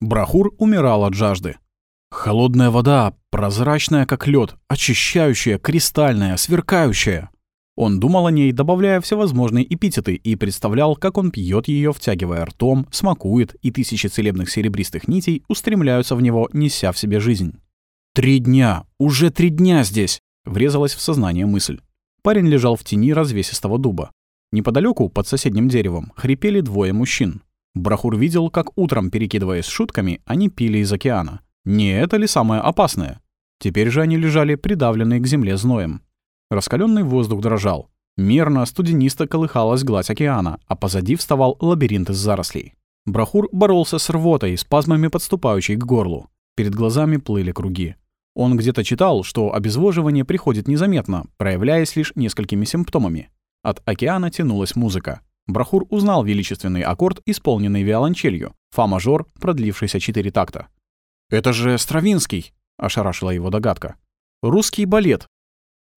Брахур умирал от жажды. Холодная вода, прозрачная как лед, очищающая, кристальная, сверкающая. Он думал о ней, добавляя всевозможные эпитеты, и представлял, как он пьет ее, втягивая ртом, смакует, и тысячи целебных серебристых нитей устремляются в него, неся в себе жизнь. «Три дня! Уже три дня здесь!» — врезалась в сознание мысль. Парень лежал в тени развесистого дуба. Неподалеку, под соседним деревом, хрипели двое мужчин. Брахур видел, как утром, перекидываясь шутками, они пили из океана. Не это ли самое опасное? Теперь же они лежали придавленные к земле зноем. Раскаленный воздух дрожал. Мерно, студенисто колыхалась гладь океана, а позади вставал лабиринт из зарослей. Брахур боролся с рвотой, спазмами подступающей к горлу. Перед глазами плыли круги. Он где-то читал, что обезвоживание приходит незаметно, проявляясь лишь несколькими симптомами. От океана тянулась музыка. Брахур узнал величественный аккорд, исполненный виолончелью, фа-мажор, продлившийся четыре такта. «Это же Стравинский!» — ошарашила его догадка. «Русский балет!»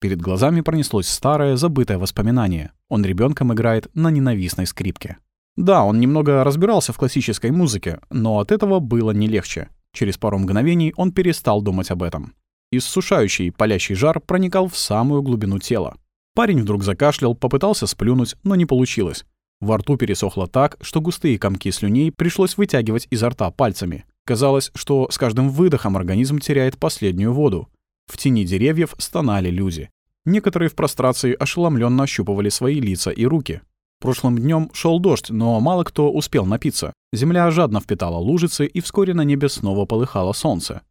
Перед глазами пронеслось старое, забытое воспоминание. Он ребенком играет на ненавистной скрипке. Да, он немного разбирался в классической музыке, но от этого было не легче. Через пару мгновений он перестал думать об этом. Иссушающий, палящий жар проникал в самую глубину тела. Парень вдруг закашлял, попытался сплюнуть, но не получилось. Во рту пересохло так, что густые комки слюней пришлось вытягивать изо рта пальцами. Казалось, что с каждым выдохом организм теряет последнюю воду. В тени деревьев стонали люди. Некоторые в прострации ошеломленно ощупывали свои лица и руки. Прошлым днем шел дождь, но мало кто успел напиться. Земля жадно впитала лужицы, и вскоре на небе снова полыхало солнце.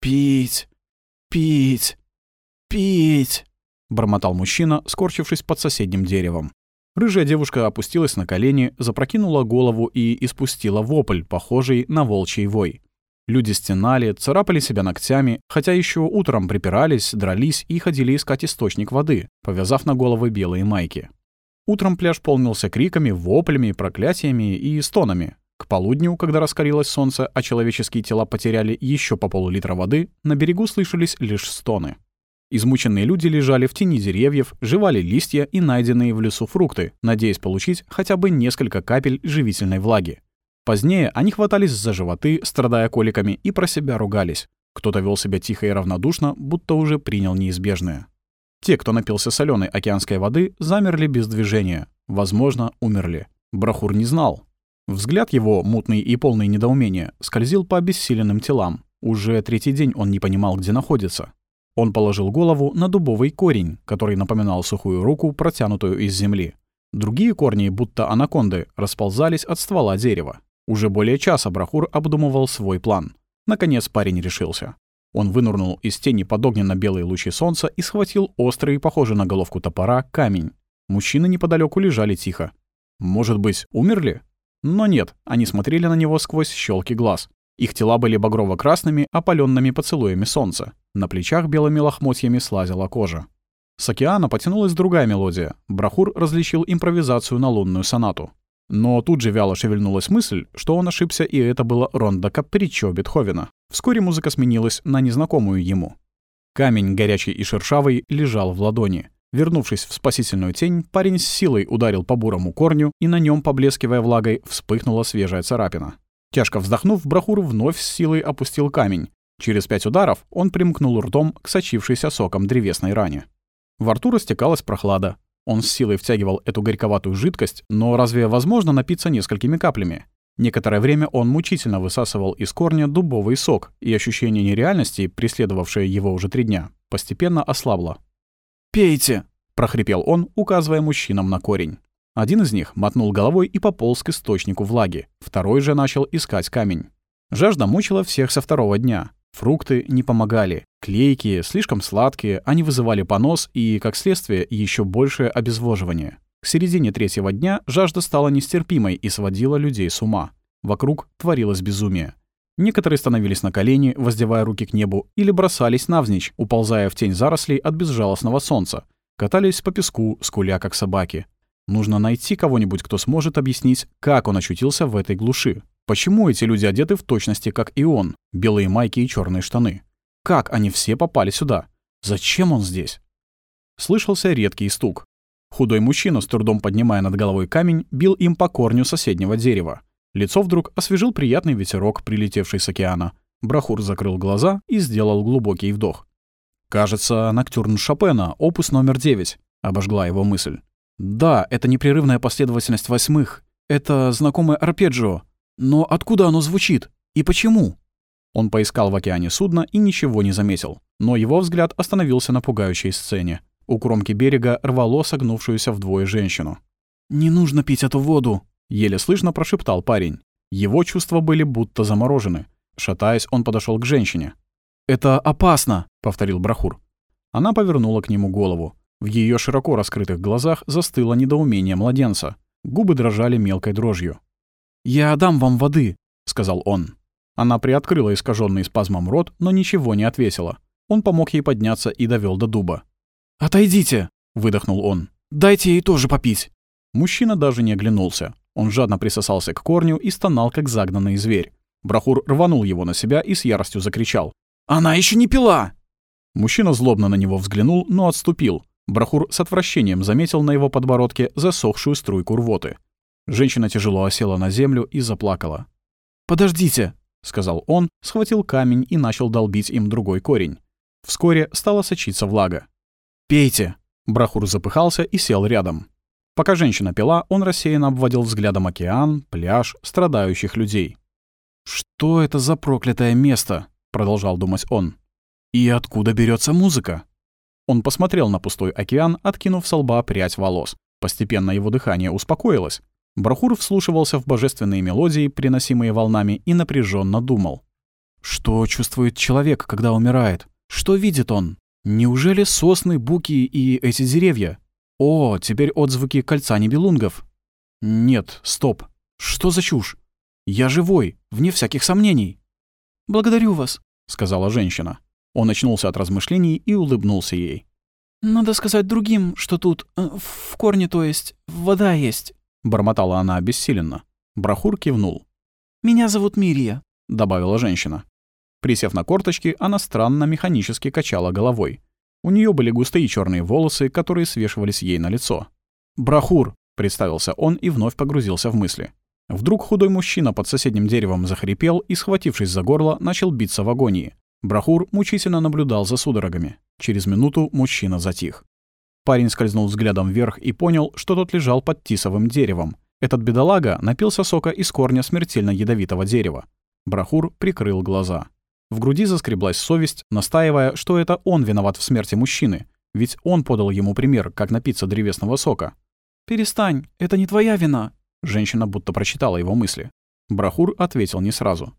«Пить! Пить! Пить!» — бормотал мужчина, скорчившись под соседним деревом. Рыжая девушка опустилась на колени, запрокинула голову и испустила вопль, похожий на волчий вой. Люди стенали, царапали себя ногтями, хотя еще утром припирались, дрались и ходили искать источник воды, повязав на головы белые майки. Утром пляж полнился криками, воплями, проклятиями и стонами. К полудню, когда раскалилось солнце, а человеческие тела потеряли еще по полулитра воды, на берегу слышались лишь стоны. Измученные люди лежали в тени деревьев, жевали листья и найденные в лесу фрукты, надеясь получить хотя бы несколько капель живительной влаги. Позднее они хватались за животы, страдая коликами, и про себя ругались. Кто-то вел себя тихо и равнодушно, будто уже принял неизбежное. Те, кто напился соленой океанской воды, замерли без движения. Возможно, умерли. Брахур не знал. Взгляд его, мутный и полный недоумения, скользил по обессиленным телам. Уже третий день он не понимал, где находится. Он положил голову на дубовый корень, который напоминал сухую руку, протянутую из земли. Другие корни, будто анаконды, расползались от ствола дерева. Уже более часа Брахур обдумывал свой план. Наконец парень решился. Он вынурнул из тени под огненно-белые лучи солнца и схватил острый, похожий на головку топора, камень. Мужчины неподалеку лежали тихо. Может быть, умерли? Но нет, они смотрели на него сквозь щелки глаз. Их тела были багрово-красными, опаленными поцелуями солнца. На плечах белыми лохмотьями слазила кожа. С океана потянулась другая мелодия. Брахур различил импровизацию на лунную сонату. Но тут же вяло шевельнулась мысль, что он ошибся, и это было рондо капричо Бетховена. Вскоре музыка сменилась на незнакомую ему. Камень, горячий и шершавый, лежал в ладони. Вернувшись в спасительную тень, парень с силой ударил по бурому корню, и на нем, поблескивая влагой, вспыхнула свежая царапина. Тяжко вздохнув, Брахур вновь с силой опустил камень. Через пять ударов он примкнул ртом к сочившейся соком древесной ране. Во рту растекалась прохлада. Он с силой втягивал эту горьковатую жидкость, но разве возможно напиться несколькими каплями? Некоторое время он мучительно высасывал из корня дубовый сок, и ощущение нереальности, преследовавшее его уже три дня, постепенно ослабло. «Пейте!» — прохрипел он, указывая мужчинам на корень. Один из них мотнул головой и пополз к источнику влаги, второй же начал искать камень. Жажда мучила всех со второго дня. Фрукты не помогали. Клейкие, слишком сладкие, они вызывали понос и, как следствие, еще большее обезвоживание. К середине третьего дня жажда стала нестерпимой и сводила людей с ума. Вокруг творилось безумие. Некоторые становились на колени, воздевая руки к небу, или бросались навзничь, уползая в тень зарослей от безжалостного солнца. Катались по песку, скуля как собаки. Нужно найти кого-нибудь, кто сможет объяснить, как он очутился в этой глуши. Почему эти люди одеты в точности, как и он, белые майки и черные штаны? Как они все попали сюда? Зачем он здесь? Слышался редкий стук. Худой мужчина, с трудом поднимая над головой камень, бил им по корню соседнего дерева. Лицо вдруг освежил приятный ветерок, прилетевший с океана. Брахур закрыл глаза и сделал глубокий вдох. «Кажется, ноктюрн Шопена, опус номер девять», — обожгла его мысль. «Да, это непрерывная последовательность восьмых. Это знакомое арпеджио. Но откуда оно звучит? И почему?» Он поискал в океане судно и ничего не заметил. Но его взгляд остановился на пугающей сцене. У кромки берега рвало согнувшуюся вдвое женщину. «Не нужно пить эту воду», — еле слышно прошептал парень. Его чувства были будто заморожены. Шатаясь, он подошел к женщине. «Это опасно», — повторил Брахур. Она повернула к нему голову. В ее широко раскрытых глазах застыло недоумение младенца. Губы дрожали мелкой дрожью. «Я дам вам воды», — сказал он. Она приоткрыла искаженный спазмом рот, но ничего не отвесила. Он помог ей подняться и довел до дуба. «Отойдите!» — выдохнул он. «Дайте ей тоже попить!» Мужчина даже не оглянулся. Он жадно присосался к корню и стонал, как загнанный зверь. Брахур рванул его на себя и с яростью закричал. «Она еще не пила!» Мужчина злобно на него взглянул, но отступил. Брахур с отвращением заметил на его подбородке засохшую струйку рвоты. Женщина тяжело осела на землю и заплакала. «Подождите!» — сказал он, схватил камень и начал долбить им другой корень. Вскоре стала сочиться влага. «Пейте!» Брахур запыхался и сел рядом. Пока женщина пила, он рассеянно обводил взглядом океан, пляж, страдающих людей. «Что это за проклятое место?» — продолжал думать он. «И откуда берется музыка?» Он посмотрел на пустой океан, откинув со лба прядь волос. Постепенно его дыхание успокоилось. Брахур вслушивался в божественные мелодии, приносимые волнами, и напряженно думал. Что чувствует человек, когда умирает? Что видит он? Неужели сосны, буки и эти деревья? О, теперь отзвуки кольца небелунгов. Нет, стоп. Что за чушь? Я живой, вне всяких сомнений. «Благодарю вас», — сказала женщина. Он очнулся от размышлений и улыбнулся ей. «Надо сказать другим, что тут, э, в корне, то есть, вода есть», — бормотала она обессиленно. Брахур кивнул. «Меня зовут Мирия», — добавила женщина. Присев на корточки, она странно механически качала головой. У нее были густые черные волосы, которые свешивались ей на лицо. «Брахур!» — представился он и вновь погрузился в мысли. Вдруг худой мужчина под соседним деревом захрипел и, схватившись за горло, начал биться в агонии. Брахур мучительно наблюдал за судорогами. Через минуту мужчина затих. Парень скользнул взглядом вверх и понял, что тот лежал под тисовым деревом. Этот бедолага напился сока из корня смертельно ядовитого дерева. Брахур прикрыл глаза. В груди заскреблась совесть, настаивая, что это он виноват в смерти мужчины, ведь он подал ему пример, как напиться древесного сока. «Перестань, это не твоя вина», — женщина будто прочитала его мысли. Брахур ответил не сразу.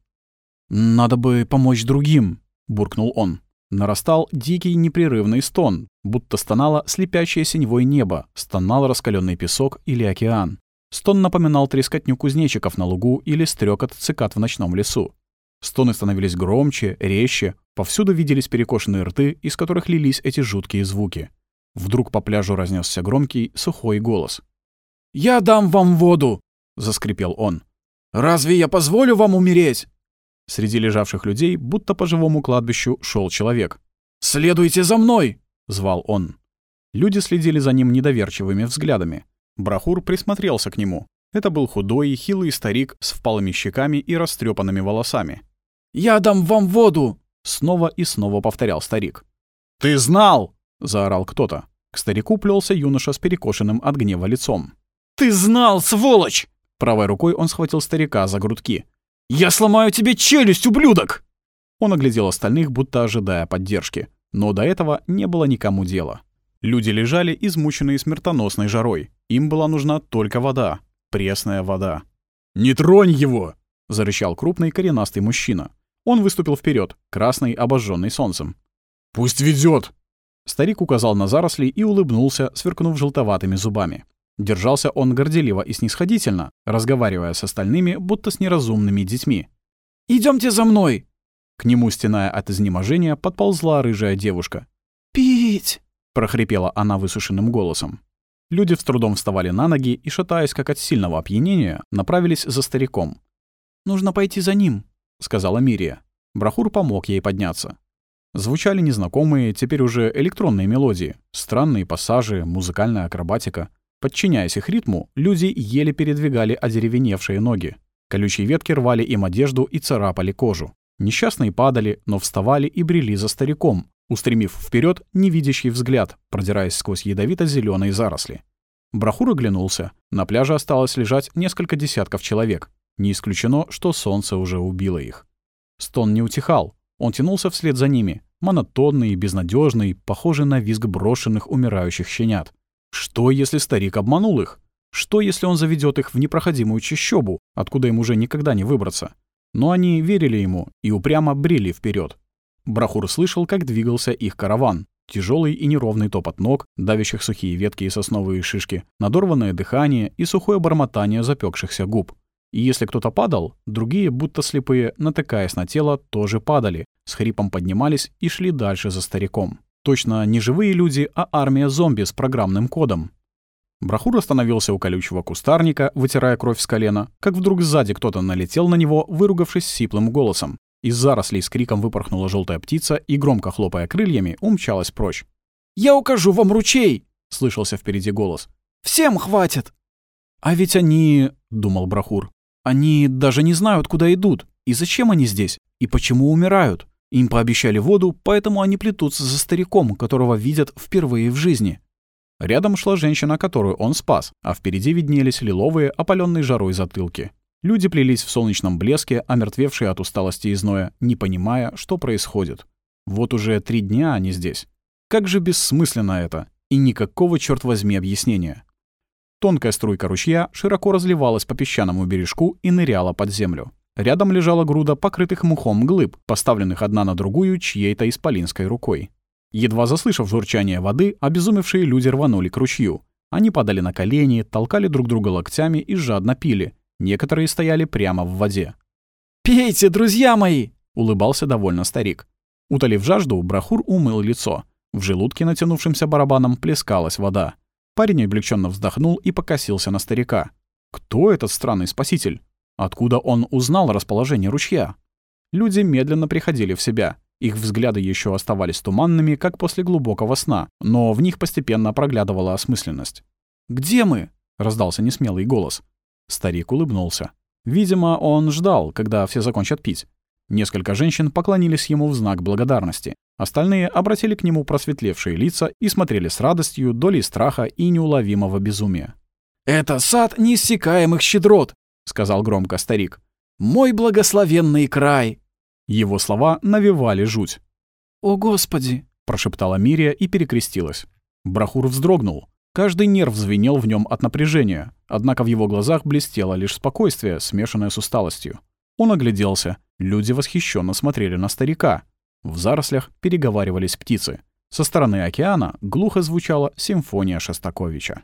«Надо бы помочь другим», — буркнул он. Нарастал дикий непрерывный стон, будто стонало слепящее синевое небо, стонал раскаленный песок или океан. Стон напоминал трескотню кузнечиков на лугу или стрекот цикад в ночном лесу. Стоны становились громче, резче, повсюду виделись перекошенные рты, из которых лились эти жуткие звуки. Вдруг по пляжу разнесся громкий, сухой голос. «Я дам вам воду!» — заскрипел он. «Разве я позволю вам умереть?» Среди лежавших людей, будто по живому кладбищу, шел человек. «Следуйте за мной!» — звал он. Люди следили за ним недоверчивыми взглядами. Брахур присмотрелся к нему. Это был худой и хилый старик с впалыми щеками и растрепанными волосами. «Я дам вам воду!» — снова и снова повторял старик. «Ты знал!» — заорал кто-то. К старику плелся юноша с перекошенным от гнева лицом. «Ты знал, сволочь!» Правой рукой он схватил старика за грудки. «Я сломаю тебе челюсть, ублюдок!» Он оглядел остальных, будто ожидая поддержки. Но до этого не было никому дела. Люди лежали, измученные смертоносной жарой. Им была нужна только вода. Пресная вода. «Не тронь его!» — зарычал крупный коренастый мужчина. Он выступил вперед, красный, обожженный солнцем. «Пусть ведет! Старик указал на заросли и улыбнулся, сверкнув желтоватыми зубами. Держался он горделиво и снисходительно, разговаривая с остальными, будто с неразумными детьми. Идемте за мной!» К нему, стеная от изнеможения, подползла рыжая девушка. «Пить!» — прохрипела она высушенным голосом. Люди с трудом вставали на ноги и, шатаясь как от сильного опьянения, направились за стариком. «Нужно пойти за ним», — сказала Мирия. Брахур помог ей подняться. Звучали незнакомые, теперь уже электронные мелодии, странные пассажи, музыкальная акробатика. Подчиняясь их ритму, люди еле передвигали одеревеневшие ноги. Колючие ветки рвали им одежду и царапали кожу. Несчастные падали, но вставали и брели за стариком, устремив вперед невидящий взгляд, продираясь сквозь ядовито зеленые заросли. Брахур оглянулся. На пляже осталось лежать несколько десятков человек. Не исключено, что солнце уже убило их. Стон не утихал. Он тянулся вслед за ними, монотонный безнадежный, похожий на визг брошенных умирающих щенят. Что, если старик обманул их? Что, если он заведет их в непроходимую чащобу, откуда им уже никогда не выбраться? Но они верили ему и упрямо брели вперед. Брахур слышал, как двигался их караван. Тяжелый и неровный топот ног, давящих сухие ветки и сосновые шишки, надорванное дыхание и сухое бормотание запекшихся губ. И если кто-то падал, другие, будто слепые, натыкаясь на тело, тоже падали, с хрипом поднимались и шли дальше за стариком. Точно не живые люди, а армия зомби с программным кодом. Брахур остановился у колючего кустарника, вытирая кровь с колена, как вдруг сзади кто-то налетел на него, выругавшись сиплым голосом. Из зарослей с криком выпорхнула желтая птица и, громко хлопая крыльями, умчалась прочь. «Я укажу вам ручей!» — слышался впереди голос. «Всем хватит!» «А ведь они...» — думал Брахур. «Они даже не знают, куда идут. И зачем они здесь? И почему умирают? Им пообещали воду, поэтому они плетутся за стариком, которого видят впервые в жизни». Рядом шла женщина, которую он спас, а впереди виднелись лиловые, опаленные жарой затылки. Люди плелись в солнечном блеске, омертвевшие от усталости и зноя, не понимая, что происходит. Вот уже три дня они здесь. Как же бессмысленно это! И никакого, черт возьми, объяснения. Тонкая струйка ручья широко разливалась по песчаному бережку и ныряла под землю. Рядом лежала груда покрытых мухом глыб, поставленных одна на другую чьей-то исполинской рукой. Едва заслышав журчание воды, обезумевшие люди рванули к ручью. Они падали на колени, толкали друг друга локтями и жадно пили, Некоторые стояли прямо в воде. «Пейте, друзья мои!» — улыбался довольно старик. Утолив жажду, Брахур умыл лицо. В желудке, натянувшимся барабаном, плескалась вода. Парень облегченно вздохнул и покосился на старика. Кто этот странный спаситель? Откуда он узнал расположение ручья? Люди медленно приходили в себя. Их взгляды еще оставались туманными, как после глубокого сна, но в них постепенно проглядывала осмысленность. «Где мы?» — раздался несмелый голос. Старик улыбнулся. Видимо, он ждал, когда все закончат пить. Несколько женщин поклонились ему в знак благодарности. Остальные обратили к нему просветлевшие лица и смотрели с радостью, долей страха и неуловимого безумия. «Это сад неиссякаемых щедрот», — сказал громко старик. «Мой благословенный край!» Его слова навевали жуть. «О, Господи!» — прошептала Мирия и перекрестилась. Брахур вздрогнул. Каждый нерв звенел в нем от напряжения, однако в его глазах блестело лишь спокойствие, смешанное с усталостью. Он огляделся. Люди восхищенно смотрели на старика. В зарослях переговаривались птицы. Со стороны океана глухо звучала симфония Шостаковича.